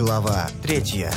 Глава третья.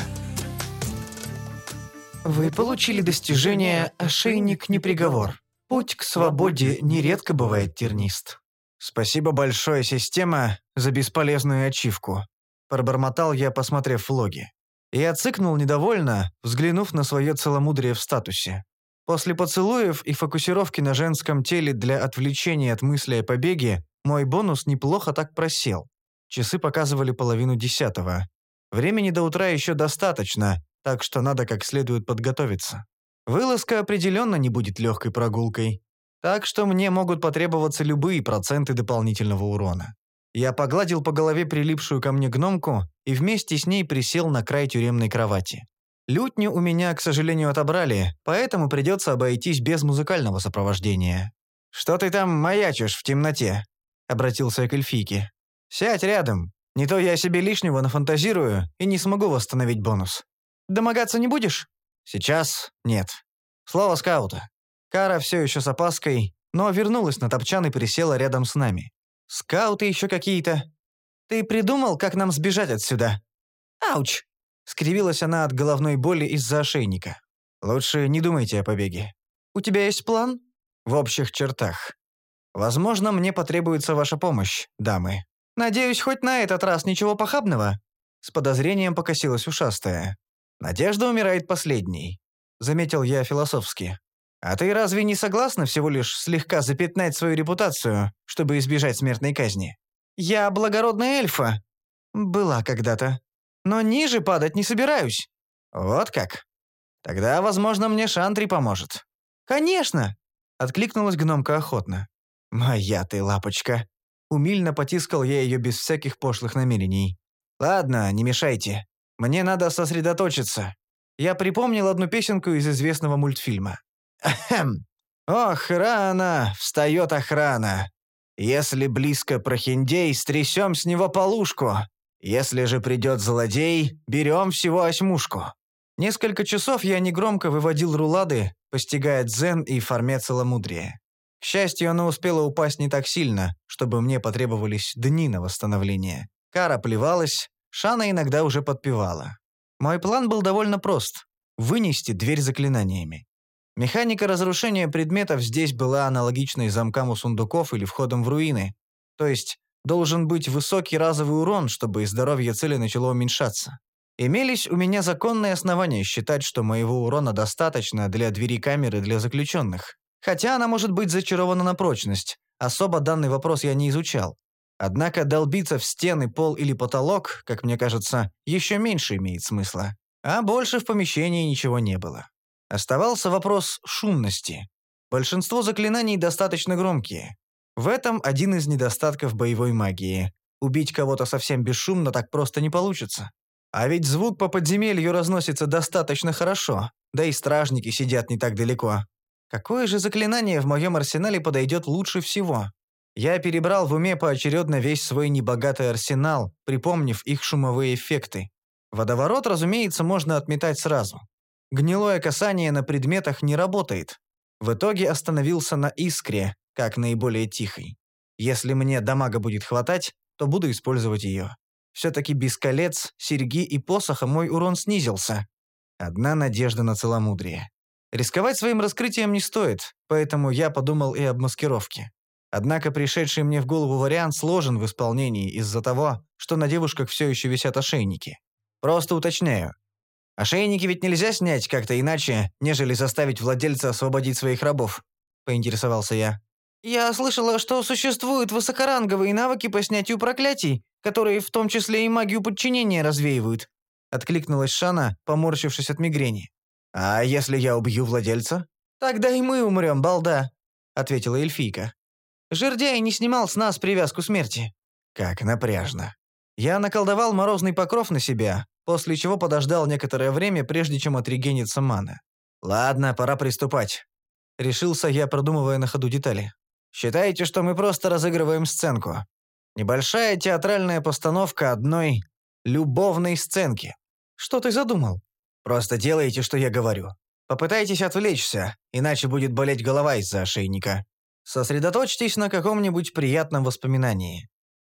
Вы получили достижение «Ошейник не приговор». Путь к свободе нередко бывает тернист. Спасибо большое, система, за бесполезную ачивку. Пробормотал я, посмотрев в логи. И отцыкнул недовольно, взглянув на свое целомудрие в статусе. После поцелуев и фокусировки на женском теле для отвлечения от мысли о побеге, мой бонус неплохо так просел. Часы показывали половину десятого. Времени до утра еще достаточно, так что надо как следует подготовиться. Вылазка определенно не будет легкой прогулкой, так что мне могут потребоваться любые проценты дополнительного урона. Я погладил по голове прилипшую ко мне гномку и вместе с ней присел на край тюремной кровати. Лютню у меня, к сожалению, отобрали, поэтому придется обойтись без музыкального сопровождения. «Что ты там маячишь в темноте?» — обратился я к эльфийке. «Сядь рядом, не то я себе лишнего нафантазирую и не смогу восстановить бонус. Домогаться не будешь? Сейчас нет. Слово скаута. Кара все еще с опаской, но вернулась на топчан и присела рядом с нами. Скауты еще какие-то. Ты придумал, как нам сбежать отсюда? Ауч! Скривилась она от головной боли из-за ошейника. Лучше не думайте о побеге. У тебя есть план? В общих чертах. Возможно, мне потребуется ваша помощь, дамы. «Надеюсь, хоть на этот раз ничего похабного?» С подозрением покосилась ушастая. «Надежда умирает последней», — заметил я философски. «А ты разве не согласна всего лишь слегка запятнать свою репутацию, чтобы избежать смертной казни?» «Я благородная эльфа». «Была когда-то. Но ниже падать не собираюсь». «Вот как? Тогда, возможно, мне Шантри поможет». «Конечно!» — откликнулась гномка охотно. «Моя ты лапочка!» Умильно потискал я ее без всяких пошлых намерений. «Ладно, не мешайте. Мне надо сосредоточиться». Я припомнил одну песенку из известного мультфильма. «Ахем! Ох, встает охрана. Если близко прохиндей, стрясем с него полушку. Если же придет злодей, берем всего осьмушку». Несколько часов я негромко выводил рулады, постигая дзен и форме целомудрия. К счастью, она успела упасть не так сильно, чтобы мне потребовались дни на восстановление. Кара плевалась, Шана иногда уже подпевала. Мой план был довольно прост – вынести дверь заклинаниями. Механика разрушения предметов здесь была аналогичной замкам у сундуков или входом в руины. То есть, должен быть высокий разовый урон, чтобы здоровье цели начало уменьшаться. Имелись у меня законные основания считать, что моего урона достаточно для двери камеры для заключенных. Хотя она может быть зачарована на прочность. Особо данный вопрос я не изучал. Однако долбиться в стены, пол или потолок, как мне кажется, еще меньше имеет смысла. А больше в помещении ничего не было. Оставался вопрос шумности. Большинство заклинаний достаточно громкие. В этом один из недостатков боевой магии. Убить кого-то совсем бесшумно так просто не получится. А ведь звук по подземелью разносится достаточно хорошо, да и стражники сидят не так далеко. Какое же заклинание в моем арсенале подойдет лучше всего? Я перебрал в уме поочередно весь свой небогатый арсенал, припомнив их шумовые эффекты. Водоворот, разумеется, можно отметать сразу. Гнилое касание на предметах не работает. В итоге остановился на искре, как наиболее тихой. Если мне дамага будет хватать, то буду использовать ее. Все-таки без колец, серьги и посоха мой урон снизился. Одна надежда на целомудрие. Рисковать своим раскрытием не стоит, поэтому я подумал и об маскировке. Однако пришедший мне в голову вариант сложен в исполнении из-за того, что на девушках все еще висят ошейники. Просто уточняю. Ошейники ведь нельзя снять как-то иначе, нежели заставить владельца освободить своих рабов, поинтересовался я. Я слышала, что существуют высокоранговые навыки по снятию проклятий, которые в том числе и магию подчинения развеивают, откликнулась Шана, поморщившись от мигрени. «А если я убью владельца?» «Тогда и мы умрем, балда», — ответила эльфийка. «Жердяй не снимал с нас привязку смерти». «Как напряжно». Я наколдовал морозный покров на себя, после чего подождал некоторое время, прежде чем отрегенится мана. «Ладно, пора приступать». Решился я, продумывая на ходу детали. «Считайте, что мы просто разыгрываем сценку. Небольшая театральная постановка одной любовной сценки». «Что ты задумал?» Просто делайте, что я говорю. Попытайтесь отвлечься, иначе будет болеть голова из-за ошейника. Сосредоточьтесь на каком-нибудь приятном воспоминании.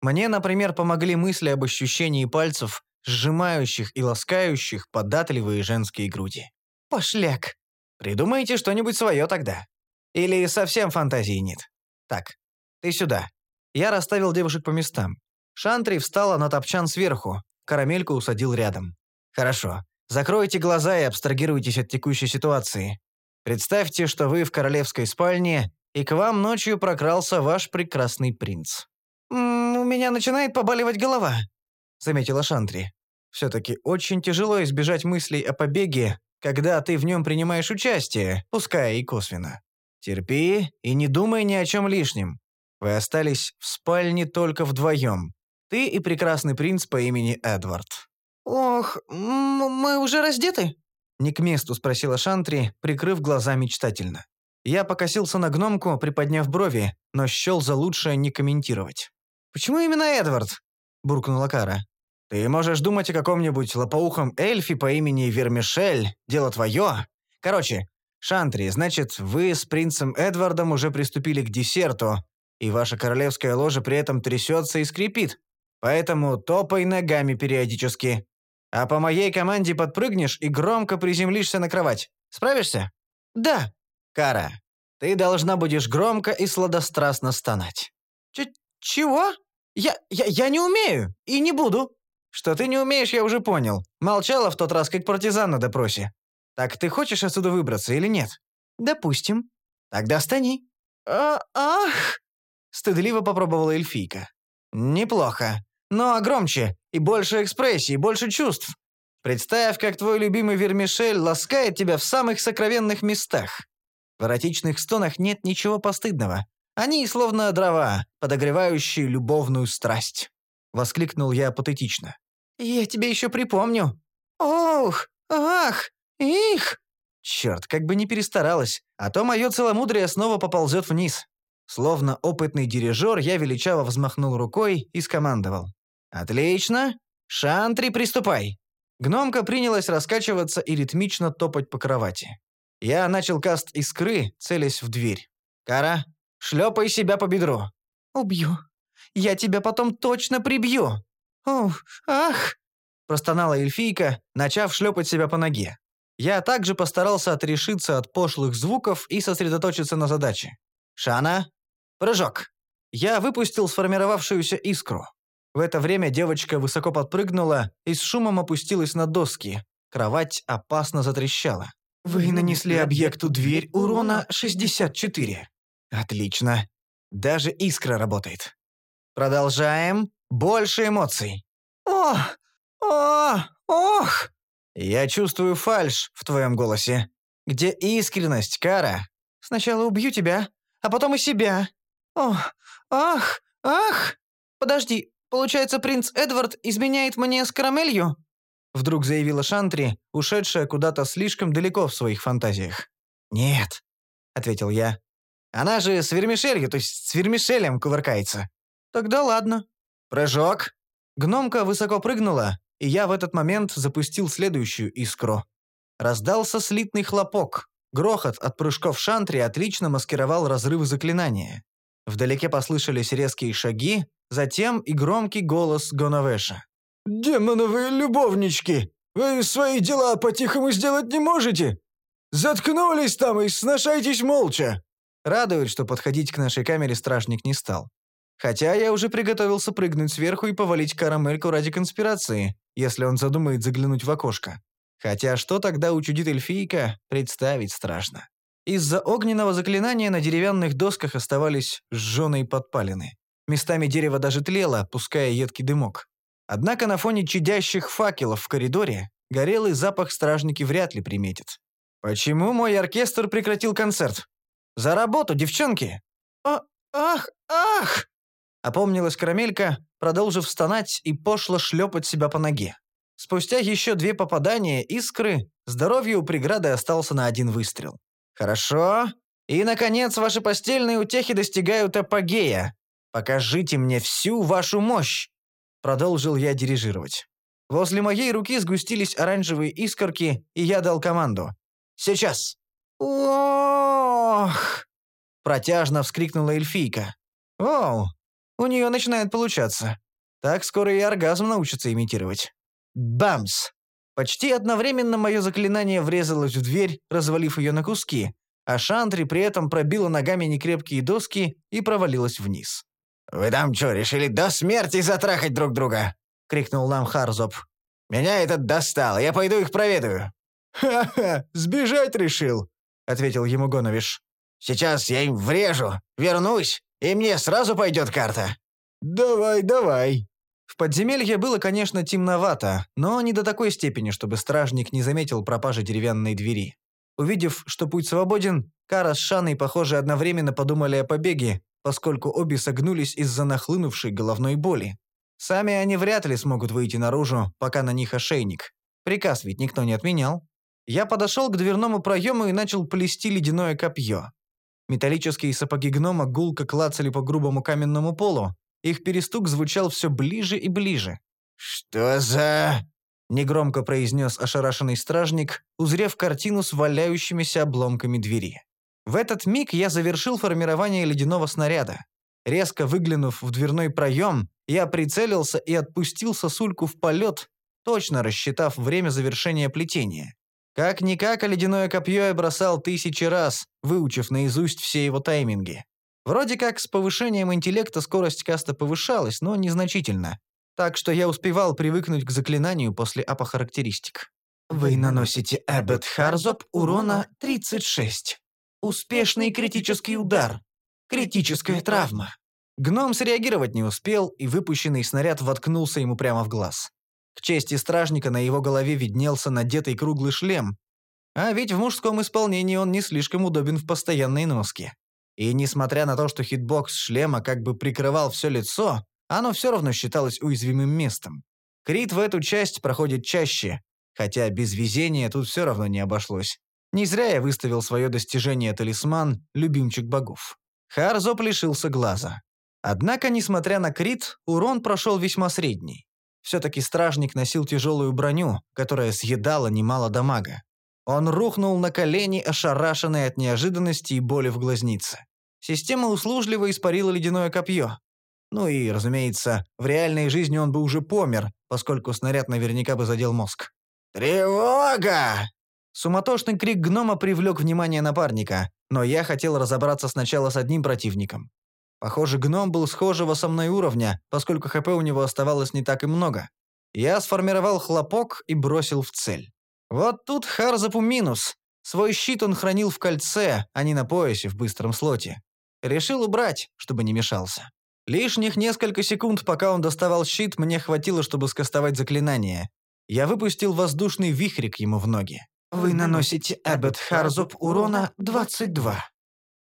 Мне, например, помогли мысли об ощущении пальцев, сжимающих и ласкающих податливые женские груди. Пошляк. Придумайте что-нибудь свое тогда. Или совсем фантазии нет. Так, ты сюда. Я расставил девушек по местам. Шантри встала на топчан сверху, карамельку усадил рядом. Хорошо. Закройте глаза и абстрагируйтесь от текущей ситуации. Представьте, что вы в королевской спальне, и к вам ночью прокрался ваш прекрасный принц. «М -м, «У меня начинает побаливать голова», — заметила Шантри. «Все-таки очень тяжело избежать мыслей о побеге, когда ты в нем принимаешь участие, пускай и косвенно. Терпи и не думай ни о чем лишнем. Вы остались в спальне только вдвоем. Ты и прекрасный принц по имени Эдвард. «Ох, мы уже раздеты?» Не к месту спросила Шантри, прикрыв глаза мечтательно. Я покосился на гномку, приподняв брови, но счел за лучшее не комментировать. «Почему именно Эдвард?» – буркнула Кара. «Ты можешь думать о каком-нибудь лопоухом эльфе по имени Вермишель, дело твое. Короче, Шантри, значит, вы с принцем Эдвардом уже приступили к десерту, и ваша королевская ложа при этом трясется и скрипит. Поэтому топай ногами периодически. А по моей команде подпрыгнешь и громко приземлишься на кровать. Справишься? Да. Кара, ты должна будешь громко и сладострастно стонать. Ч чего? Я, я, я не умею и не буду. Что ты не умеешь, я уже понял. Молчала в тот раз, как партизан на допросе. Так ты хочешь отсюда выбраться или нет? Допустим. Тогда стани. А ах! Стыдливо попробовала эльфийка. Неплохо. Но громче, и больше экспрессии, больше чувств. Представь, как твой любимый вермишель ласкает тебя в самых сокровенных местах. В эротичных стонах нет ничего постыдного. Они словно дрова, подогревающие любовную страсть. Воскликнул я патетично. «Я тебе еще припомню. Ох, ах, их!» Черт, как бы не перестаралась, а то мое целомудрие снова поползет вниз. Словно опытный дирижер, я величаво взмахнул рукой и скомандовал. «Отлично! Шантри, приступай!» Гномка принялась раскачиваться и ритмично топать по кровати. Я начал каст искры, целясь в дверь. «Кара, шлепай себя по бедру!» «Убью! Я тебя потом точно прибью!» «Ух, ах!» Простонала эльфийка, начав шлепать себя по ноге. Я также постарался отрешиться от пошлых звуков и сосредоточиться на задаче. «Шана, прыжок!» Я выпустил сформировавшуюся искру. В это время девочка высоко подпрыгнула и с шумом опустилась на доски. Кровать опасно затрещала. «Вы нанесли объекту дверь урона 64». «Отлично. Даже искра работает. Продолжаем. Больше эмоций». «О! О! Ох!» «Я чувствую фальшь в твоем голосе. Где искренность, Кара?» «Сначала убью тебя, а потом и себя. О! Ах! Ах! Подожди, Получается, принц Эдвард изменяет мне с карамелью?» Вдруг заявила Шантри, ушедшая куда-то слишком далеко в своих фантазиях. «Нет», — ответил я. «Она же с вермишелью, то есть с вермишелем кувыркается». «Тогда ладно». «Прыжок». Гномка высоко прыгнула, и я в этот момент запустил следующую искру. Раздался слитный хлопок. Грохот от прыжков Шантри отлично маскировал разрывы заклинания. Вдалеке послышались резкие шаги, затем и громкий голос Гонавеша. «Демоновые любовнички! Вы свои дела по-тихому сделать не можете? Заткнулись там и сношайтесь молча!» Радует, что подходить к нашей камере стражник не стал. Хотя я уже приготовился прыгнуть сверху и повалить карамельку ради конспирации, если он задумает заглянуть в окошко. Хотя что тогда учудит эльфийка, представить страшно. Из-за огненного заклинания на деревянных досках оставались сжёные подпалины. Местами дерево даже тлело, пуская едкий дымок. Однако на фоне чадящих факелов в коридоре горелый запах стражники вряд ли приметят. «Почему мой оркестр прекратил концерт? За работу, девчонки!» «А, ах, ах!» Опомнилась Карамелька, продолжив стонать и пошло шлепать себя по ноге. Спустя еще две попадания искры, здоровье у преграды остался на один выстрел. «Хорошо. И, наконец, ваши постельные утехи достигают апогея. Покажите мне всю вашу мощь!» Продолжил я дирижировать. Возле моей руки сгустились оранжевые искорки, и я дал команду. «Сейчас!» «Ох!» Протяжно вскрикнула эльфийка. «Оу, у нее начинает получаться. Так скоро и оргазм научится имитировать». Бамс! Почти одновременно мое заклинание врезалось в дверь, развалив ее на куски, а Шантри при этом пробила ногами некрепкие доски и провалилась вниз. «Вы там что, решили до смерти затрахать друг друга?» — крикнул нам Харзоп. «Меня этот достал, я пойду их проведаю». «Ха-ха, сбежать решил», — ответил ему Гоновиш. «Сейчас я им врежу, вернусь, и мне сразу пойдет карта». «Давай, давай», в подземелье было, конечно, темновато, но не до такой степени, чтобы стражник не заметил пропажи деревянной двери. Увидев, что путь свободен, Кара с Шаной, похоже, одновременно подумали о побеге, поскольку обе согнулись из-за нахлынувшей головной боли. Сами они вряд ли смогут выйти наружу, пока на них ошейник. Приказ ведь никто не отменял. Я подошел к дверному проему и начал плести ледяное копье. Металлические сапоги гнома гулко клацали по грубому каменному полу, их перестук звучал все ближе и ближе. «Что за...» — негромко произнес ошарашенный стражник, узрев картину с валяющимися обломками двери. В этот миг я завершил формирование ледяного снаряда. Резко выглянув в дверной проем, я прицелился и отпустил сосульку в полет, точно рассчитав время завершения плетения. Как-никак, а ледяное копье я бросал тысячи раз, выучив наизусть все его тайминги. Вроде как с повышением интеллекта скорость каста повышалась, но незначительно. Так что я успевал привыкнуть к заклинанию после апохарактеристик. Вы наносите Эббет Харзоп урона 36. Успешный критический удар. Критическая травма. Гном среагировать не успел, и выпущенный снаряд воткнулся ему прямо в глаз. К чести стражника на его голове виднелся надетый круглый шлем, а ведь в мужском исполнении он не слишком удобен в постоянной носке. И несмотря на то, что хитбокс шлема как бы прикрывал все лицо, оно все равно считалось уязвимым местом. Крит в эту часть проходит чаще, хотя без везения тут все равно не обошлось. Не зря я выставил свое достижение талисман «Любимчик богов». Харзоп лишился глаза. Однако, несмотря на крит, урон прошел весьма средний. Все-таки стражник носил тяжелую броню, которая съедала немало дамага. Он рухнул на колени, ошарашенный от неожиданности и боли в глазнице. Система услужливо испарила ледяное копье. Ну и, разумеется, в реальной жизни он бы уже помер, поскольку снаряд наверняка бы задел мозг. «Тревога!» Суматошный крик гнома привлек внимание напарника, но я хотел разобраться сначала с одним противником. Похоже, гном был схожего со мной уровня, поскольку ХП у него оставалось не так и много. Я сформировал хлопок и бросил в цель. Вот тут Харзапу минус. Свой щит он хранил в кольце, а не на поясе в быстром слоте. Решил убрать, чтобы не мешался. Лишних несколько секунд, пока он доставал щит, мне хватило, чтобы скостовать заклинание. Я выпустил воздушный вихрик ему в ноги. Вы наносите Эббет Харзоп урона 22.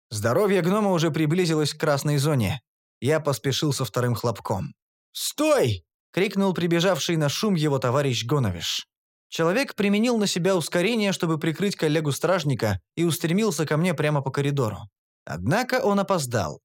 Здоровье гнома уже приблизилось к красной зоне. Я поспешил со вторым хлопком. «Стой!» — крикнул прибежавший на шум его товарищ Гоновиш. Человек применил на себя ускорение, чтобы прикрыть коллегу-стражника, и устремился ко мне прямо по коридору. Однако он опоздал.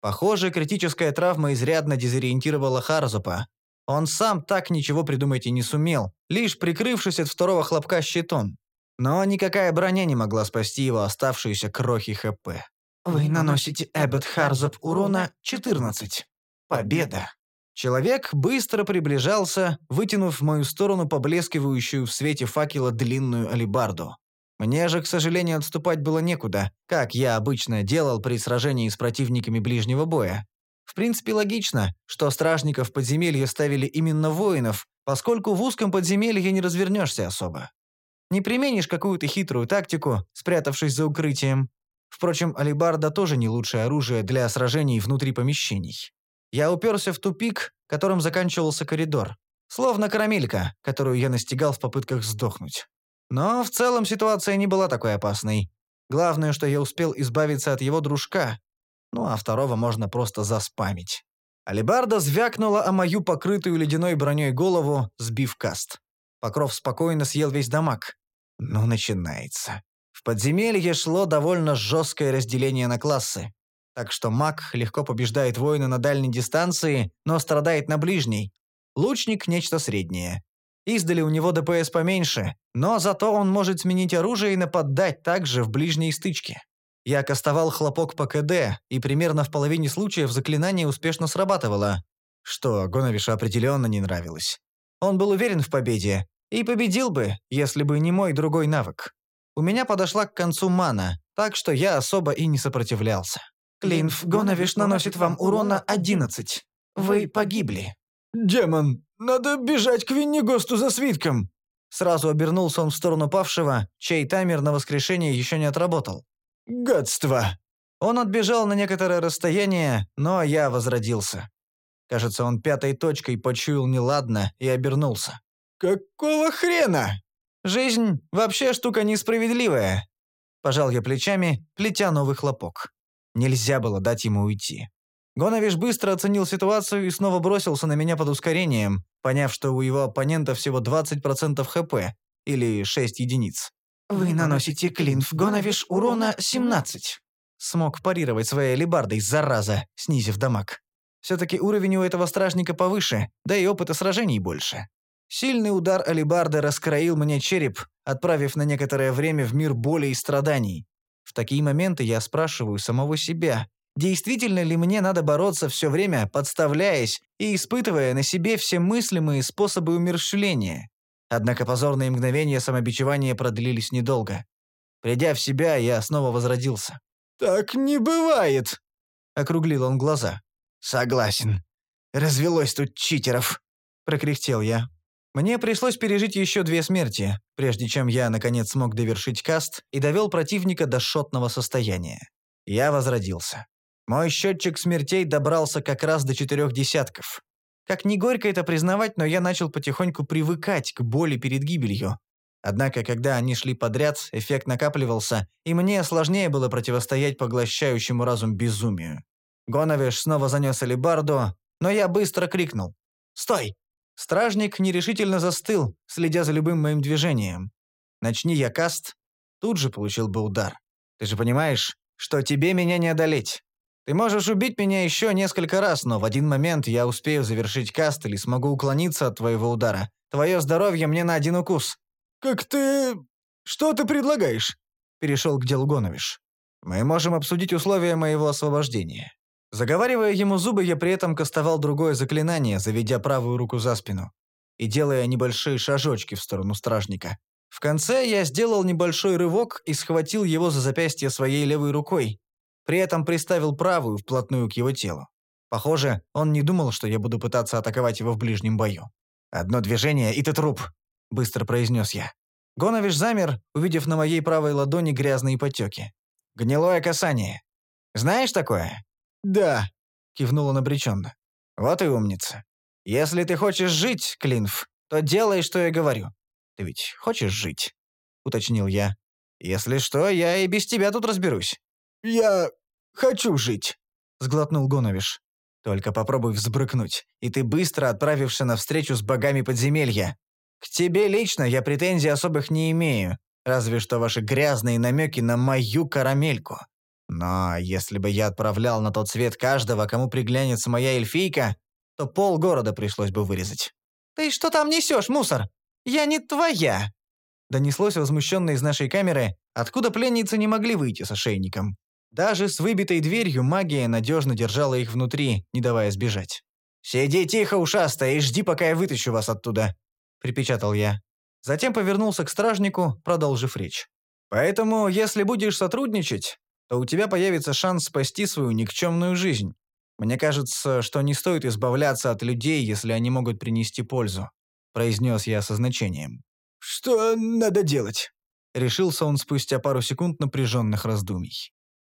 Похоже, критическая травма изрядно дезориентировала Харзупа. Он сам так ничего придумать и не сумел, лишь прикрывшись от второго хлопка щитом. Но никакая броня не могла спасти его оставшиеся крохи ХП. Вы наносите Эббет Харзоп урона 14. Победа. Человек быстро приближался, вытянув в мою сторону поблескивающую в свете факела длинную алебарду. Мне же, к сожалению, отступать было некуда, как я обычно делал при сражении с противниками ближнего боя. В принципе, логично, что стражников подземелья ставили именно воинов, поскольку в узком подземелье не развернешься особо. Не применишь какую-то хитрую тактику, спрятавшись за укрытием. Впрочем, алебарда тоже не лучшее оружие для сражений внутри помещений. Я уперся в тупик, которым заканчивался коридор. Словно карамелька, которую я настигал в попытках сдохнуть. Но в целом ситуация не была такой опасной. Главное, что я успел избавиться от его дружка. Ну а второго можно просто заспамить. Алибарда звякнула о мою покрытую ледяной броней голову, сбив каст. Покров спокойно съел весь дамаг. Ну, начинается. В подземелье шло довольно жесткое разделение на классы. Так что маг легко побеждает воина на дальней дистанции, но страдает на ближней. Лучник – нечто среднее. Издали у него ДПС поменьше, но зато он может сменить оружие и нападать также в ближней стычке. Я кастовал хлопок по КД, и примерно в половине случаев заклинание успешно срабатывало, что Гоновишу определенно не нравилось. Он был уверен в победе и победил бы, если бы не мой другой навык. У меня подошла к концу мана, так что я особо и не сопротивлялся. Клинф Гоновиш наносит вам урона 11. Вы погибли. «Демон, надо бежать к Виннигосту за свитком!» Сразу обернулся он в сторону павшего, чей таймер на воскрешение еще не отработал. «Гадство!» Он отбежал на некоторое расстояние, но я возродился. Кажется, он пятой точкой почуял неладно и обернулся. «Какого хрена?» «Жизнь вообще штука несправедливая», – пожал я плечами, плетя новый хлопок. Нельзя было дать ему уйти. Гоновиш быстро оценил ситуацию и снова бросился на меня под ускорением, поняв, что у его оппонента всего 20% ХП, или 6 единиц. Вы наносите клинф Гоновиш урона 17. Смог парировать своей алебардой, зараза, снизив дамаг. Все-таки уровень у этого стражника повыше, да и опыта сражений больше. Сильный удар алебарды раскроил мне череп, отправив на некоторое время в мир боли и страданий. В такие моменты я спрашиваю самого себя, действительно ли мне надо бороться все время, подставляясь и испытывая на себе все мыслимые способы умерщвления. Однако позорные мгновения самобичевания продлились недолго. Придя в себя, я снова возродился. «Так не бывает!» — округлил он глаза. «Согласен. Развелось тут читеров!» — прокряхтел я. Мне пришлось пережить еще две смерти, прежде чем я, наконец, смог довершить каст и довел противника до шотного состояния. Я возродился. Мой счетчик смертей добрался как раз до четырех десятков. Как ни горько это признавать, но я начал потихоньку привыкать к боли перед гибелью. Однако, когда они шли подряд, эффект накапливался, и мне сложнее было противостоять поглощающему разум безумию. Гоновиш снова занес алебарду, но я быстро крикнул. «Стой!» Стражник нерешительно застыл, следя за любым моим движением. Начни я каст, тут же получил бы удар. Ты же понимаешь, что тебе меня не одолеть. Ты можешь убить меня еще несколько раз, но в один момент я успею завершить каст или смогу уклониться от твоего удара. Твое здоровье мне на один укус». «Как ты... что ты предлагаешь?» Перешел к делу Гоновиш. «Мы можем обсудить условия моего освобождения. Заговаривая ему зубы, я при этом кастовал другое заклинание, заведя правую руку за спину и делая небольшие шажочки в сторону стражника. В конце я сделал небольшой рывок и схватил его за запястье своей левой рукой, при этом приставил правую вплотную к его телу. Похоже, он не думал, что я буду пытаться атаковать его в ближнем бою. «Одно движение, и ты труп», — быстро произнес я. Гоновиш замер, увидев на моей правой ладони грязные потеки. «Гнилое касание. Знаешь такое?» «Да», — кивнул он обреченно. «Вот и умница. Если ты хочешь жить, Клинф, то делай, что я говорю. Ты ведь хочешь жить?» — уточнил я. «Если что, я и без тебя тут разберусь». «Я хочу жить», — сглотнул Гоновиш. «Только попробуй взбрыкнуть, и ты быстро отправишься на встречу с богами подземелья. К тебе лично я претензий особых не имею, разве что ваши грязные намеки на мою карамельку. Но если бы я отправлял на тот свет каждого, кому приглянется моя эльфийка, то полгорода пришлось бы вырезать. «Ты что там несешь, мусор? Я не твоя!» Донеслось возмущенно из нашей камеры, откуда пленницы не могли выйти с ошейником. Даже с выбитой дверью магия надежно держала их внутри, не давая сбежать. «Сиди тихо, ушастая, и жди, пока я вытащу вас оттуда», — припечатал я. Затем повернулся к стражнику, продолжив речь. «Поэтому, если будешь сотрудничать, то у тебя появится шанс спасти свою никчемную жизнь. Мне кажется, что не стоит избавляться от людей, если они могут принести пользу», – произнес я со значением. «Что надо делать?» Решился он спустя пару секунд напряженных раздумий.